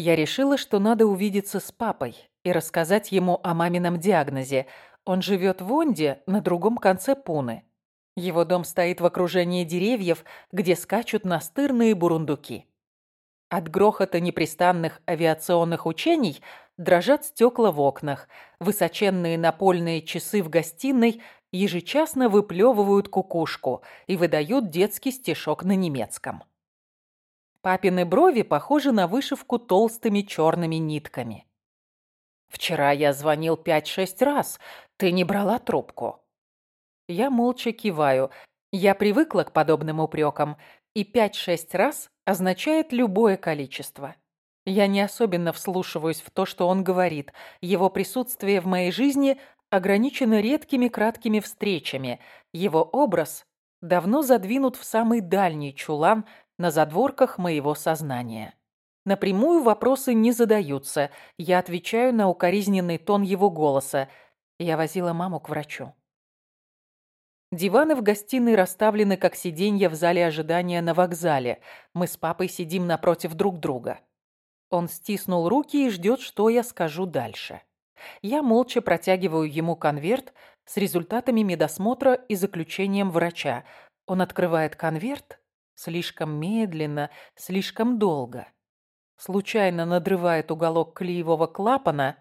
Я решила, что надо увидеться с папой и рассказать ему о мамином диагнозе. Он живет в Онде на другом конце Пуны. Его дом стоит в окружении деревьев, где скачут настырные бурундуки. От грохота непрестанных авиационных учений дрожат стекла в окнах, высоченные напольные часы в гостиной ежечасно выплевывают кукушку и выдают детский стишок на немецком. Папины брови похожи на вышивку толстыми черными нитками. «Вчера я звонил пять-шесть раз. Ты не брала трубку». Я молча киваю. Я привыкла к подобным упрекам, и пять-шесть раз означает любое количество. Я не особенно вслушиваюсь в то, что он говорит. Его присутствие в моей жизни ограничено редкими краткими встречами. Его образ давно задвинут в самый дальний чулан на задворках моего сознания. Напрямую вопросы не задаются. Я отвечаю на укоризненный тон его голоса. Я возила маму к врачу. Диваны в гостиной расставлены, как сиденья в зале ожидания на вокзале. Мы с папой сидим напротив друг друга. Он стиснул руки и ждет, что я скажу дальше. Я молча протягиваю ему конверт с результатами медосмотра и заключением врача. Он открывает конверт слишком медленно, слишком долго. Случайно надрывает уголок клеевого клапана,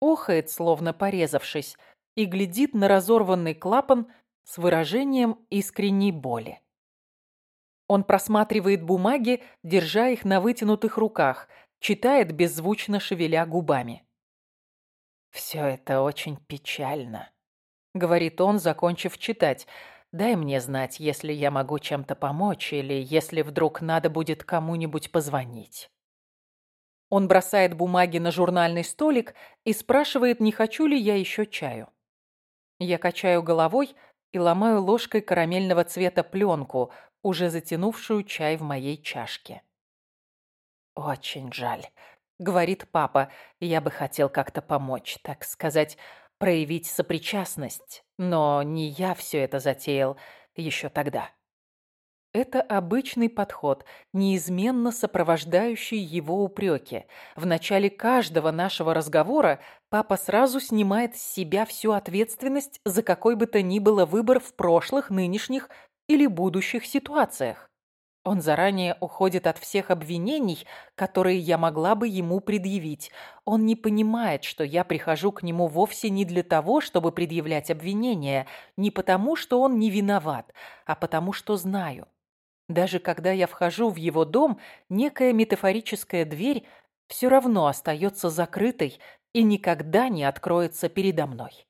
охает, словно порезавшись, и глядит на разорванный клапан с выражением искренней боли. Он просматривает бумаги, держа их на вытянутых руках, читает, беззвучно шевеля губами. «Все это очень печально», — говорит он, закончив читать. «Дай мне знать, если я могу чем-то помочь или если вдруг надо будет кому-нибудь позвонить». Он бросает бумаги на журнальный столик и спрашивает, не хочу ли я еще чаю. Я качаю головой, и ломаю ложкой карамельного цвета пленку, уже затянувшую чай в моей чашке. «Очень жаль», — говорит папа. «Я бы хотел как-то помочь, так сказать, проявить сопричастность. Но не я все это затеял еще тогда». Это обычный подход, неизменно сопровождающий его упреки. В начале каждого нашего разговора папа сразу снимает с себя всю ответственность за какой бы то ни было выбор в прошлых, нынешних или будущих ситуациях. Он заранее уходит от всех обвинений, которые я могла бы ему предъявить. Он не понимает, что я прихожу к нему вовсе не для того, чтобы предъявлять обвинения, не потому, что он не виноват, а потому, что знаю. Даже когда я вхожу в его дом, некая метафорическая дверь все равно остается закрытой и никогда не откроется передо мной.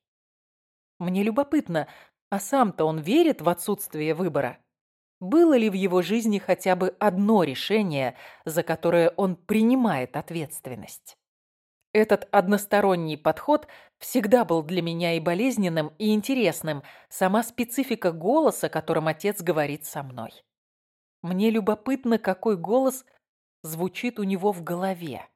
Мне любопытно, а сам-то он верит в отсутствие выбора? Было ли в его жизни хотя бы одно решение, за которое он принимает ответственность? Этот односторонний подход всегда был для меня и болезненным, и интересным, сама специфика голоса, которым отец говорит со мной. Мне любопытно, какой голос звучит у него в голове.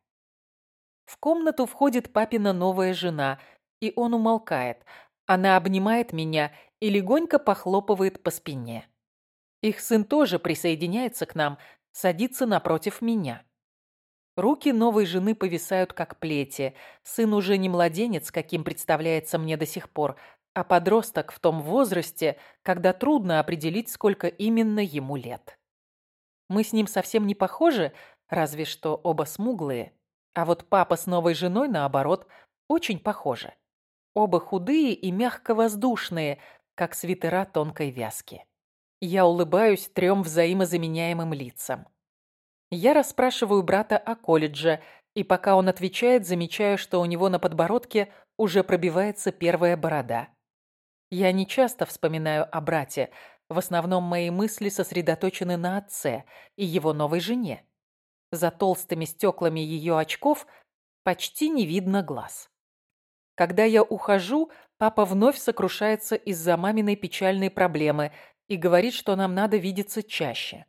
В комнату входит папина новая жена, и он умолкает. Она обнимает меня и легонько похлопывает по спине. Их сын тоже присоединяется к нам, садится напротив меня. Руки новой жены повисают, как плети. Сын уже не младенец, каким представляется мне до сих пор, а подросток в том возрасте, когда трудно определить, сколько именно ему лет. Мы с ним совсем не похожи, разве что оба смуглые. А вот папа с новой женой, наоборот, очень похожи. Оба худые и мягко воздушные, как свитера тонкой вязки. Я улыбаюсь трем взаимозаменяемым лицам. Я расспрашиваю брата о колледже, и пока он отвечает, замечаю, что у него на подбородке уже пробивается первая борода. Я не часто вспоминаю о брате, в основном мои мысли сосредоточены на отце и его новой жене. За толстыми стеклами ее очков почти не видно глаз. Когда я ухожу, папа вновь сокрушается из-за маминой печальной проблемы и говорит, что нам надо видеться чаще.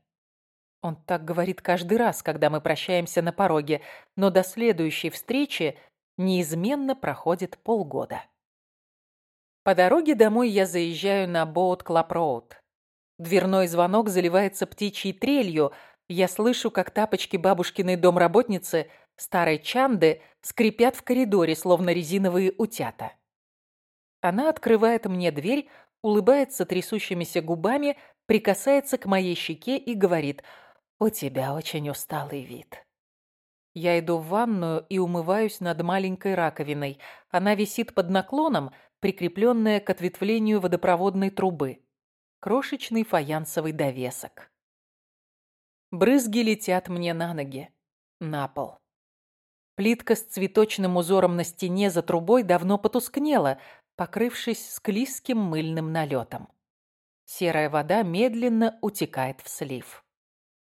Он так говорит каждый раз, когда мы прощаемся на пороге, но до следующей встречи неизменно проходит полгода. По дороге домой я заезжаю на Боут Клаб Роуд. Дверной звонок заливается птичьей трелью. Я слышу, как тапочки бабушкиной домработницы, старой Чанды, скрипят в коридоре, словно резиновые утята. Она открывает мне дверь, улыбается трясущимися губами, прикасается к моей щеке и говорит «У тебя очень усталый вид». Я иду в ванную и умываюсь над маленькой раковиной. Она висит под наклоном, прикрепленная к ответвлению водопроводной трубы. Крошечный фаянсовый довесок. Брызги летят мне на ноги, на пол. Плитка с цветочным узором на стене за трубой давно потускнела, покрывшись склизким мыльным налетом. Серая вода медленно утекает в слив.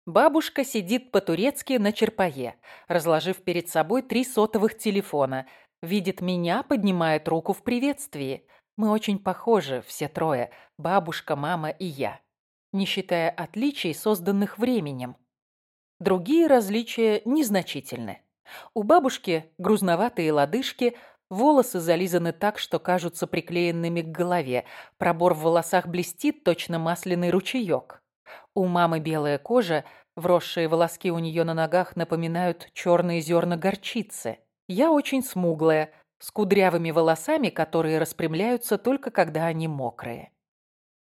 Бабушка сидит по-турецки на черпае, разложив перед собой три сотовых телефона. Видит меня, поднимает руку в приветствии. Мы очень похожи, все трое. Бабушка, мама и я. Не считая отличий, созданных временем. Другие различия незначительны. У бабушки грузноватые лодыжки, волосы зализаны так, что кажутся приклеенными к голове. Пробор в волосах блестит, точно масляный ручеек. У мамы белая кожа, вросшие волоски у нее на ногах напоминают черные зерна горчицы. Я очень смуглая, с кудрявыми волосами, которые распрямляются только когда они мокрые.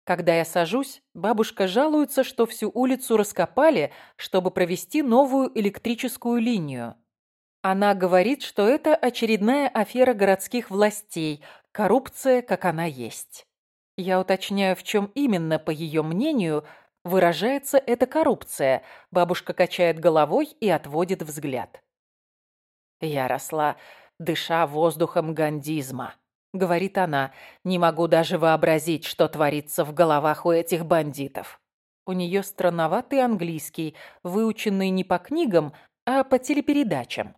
Когда я сажусь, бабушка жалуется, что всю улицу раскопали, чтобы провести новую электрическую линию. Она говорит, что это очередная афера городских властей, коррупция, как она есть. Я уточняю, в чем именно, по ее мнению, выражается эта коррупция. Бабушка качает головой и отводит взгляд. «Я росла, дыша воздухом гандизма», — говорит она. «Не могу даже вообразить, что творится в головах у этих бандитов». У нее странноватый английский, выученный не по книгам, а по телепередачам.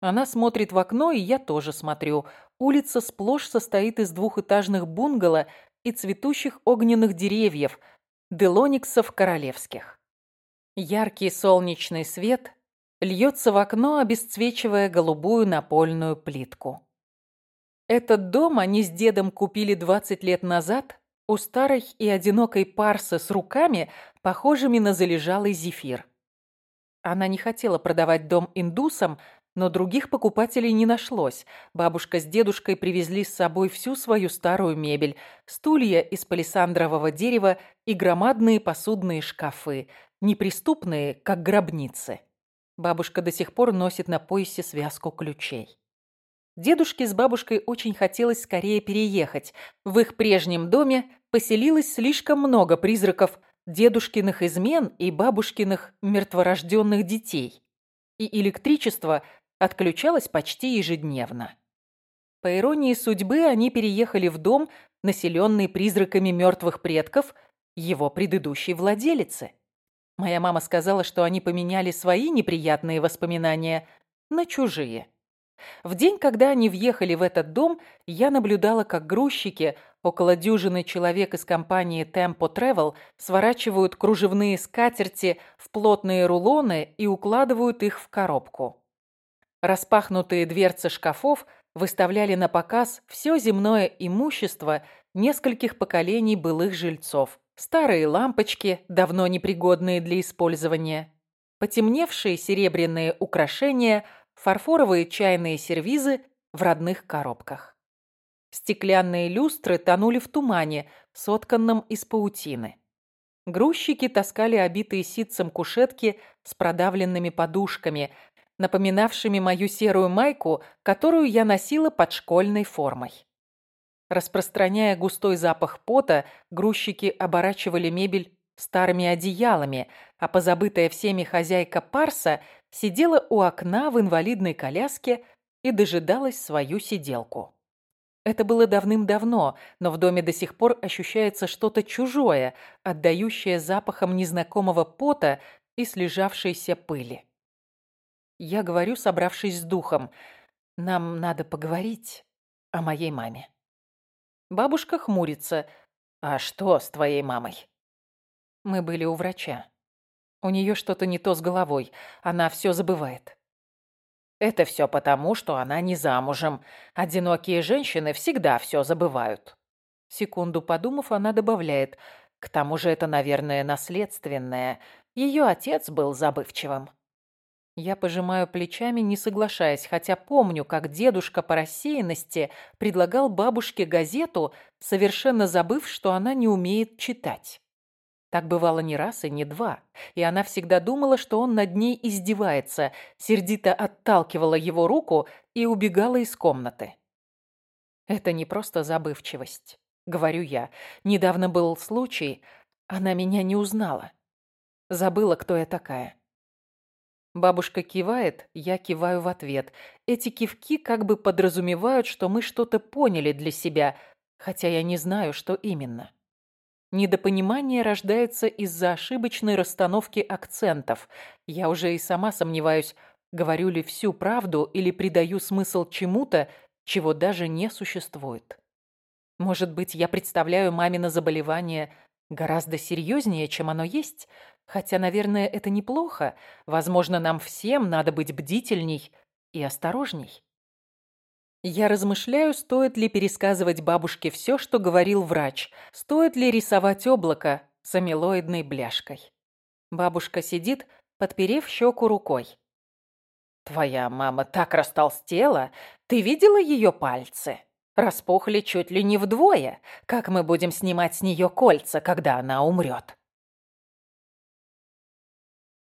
Она смотрит в окно, и я тоже смотрю. Улица сплошь состоит из двухэтажных бунгало и цветущих огненных деревьев, Делониксов королевских. Яркий солнечный свет льется в окно, обесцвечивая голубую напольную плитку. Этот дом они с дедом купили 20 лет назад у старой и одинокой парсы с руками, похожими на залежалый зефир. Она не хотела продавать дом индусам, но других покупателей не нашлось. Бабушка с дедушкой привезли с собой всю свою старую мебель, стулья из палисандрового дерева и громадные посудные шкафы, неприступные, как гробницы. Бабушка до сих пор носит на поясе связку ключей. Дедушке с бабушкой очень хотелось скорее переехать. В их прежнем доме поселилось слишком много призраков дедушкиных измен и бабушкиных мертворожденных детей. И электричество отключалась почти ежедневно. По иронии судьбы, они переехали в дом, населенный призраками мертвых предков его предыдущей владелицы. Моя мама сказала, что они поменяли свои неприятные воспоминания на чужие. В день, когда они въехали в этот дом, я наблюдала, как грузчики, около дюжины человек из компании Tempo Travel, сворачивают кружевные скатерти в плотные рулоны и укладывают их в коробку. Распахнутые дверцы шкафов выставляли на показ все земное имущество нескольких поколений былых жильцов. Старые лампочки, давно непригодные для использования, потемневшие серебряные украшения, фарфоровые чайные сервизы в родных коробках. Стеклянные люстры тонули в тумане, сотканном из паутины. Грузчики таскали обитые ситцем кушетки с продавленными подушками, напоминавшими мою серую майку, которую я носила под школьной формой. Распространяя густой запах пота, грузчики оборачивали мебель старыми одеялами, а позабытая всеми хозяйка Парса сидела у окна в инвалидной коляске и дожидалась свою сиделку. Это было давным-давно, но в доме до сих пор ощущается что-то чужое, отдающее запахом незнакомого пота и слежавшейся пыли. Я говорю, собравшись с духом. Нам надо поговорить о моей маме. Бабушка хмурится. А что с твоей мамой? Мы были у врача. У нее что-то не то с головой. Она все забывает. Это все потому, что она не замужем. Одинокие женщины всегда все забывают. Секунду подумав, она добавляет. К тому же это, наверное, наследственное. Ее отец был забывчивым. Я пожимаю плечами, не соглашаясь, хотя помню, как дедушка по рассеянности предлагал бабушке газету, совершенно забыв, что она не умеет читать. Так бывало не раз и не два, и она всегда думала, что он над ней издевается, сердито отталкивала его руку и убегала из комнаты. Это не просто забывчивость, говорю я. Недавно был случай, она меня не узнала. Забыла, кто я такая. Бабушка кивает, я киваю в ответ. Эти кивки как бы подразумевают, что мы что-то поняли для себя, хотя я не знаю, что именно. Недопонимание рождается из-за ошибочной расстановки акцентов. Я уже и сама сомневаюсь, говорю ли всю правду или придаю смысл чему-то, чего даже не существует. Может быть, я представляю мамино заболевание гораздо серьезнее, чем оно есть, хотя, наверное, это неплохо. Возможно, нам всем надо быть бдительней и осторожней. Я размышляю, стоит ли пересказывать бабушке все, что говорил врач, стоит ли рисовать облако с амилоидной бляшкой. Бабушка сидит, подперев щеку рукой. «Твоя мама так растолстела, ты видела ее пальцы? Распухли чуть ли не вдвое. Как мы будем снимать с нее кольца, когда она умрет?»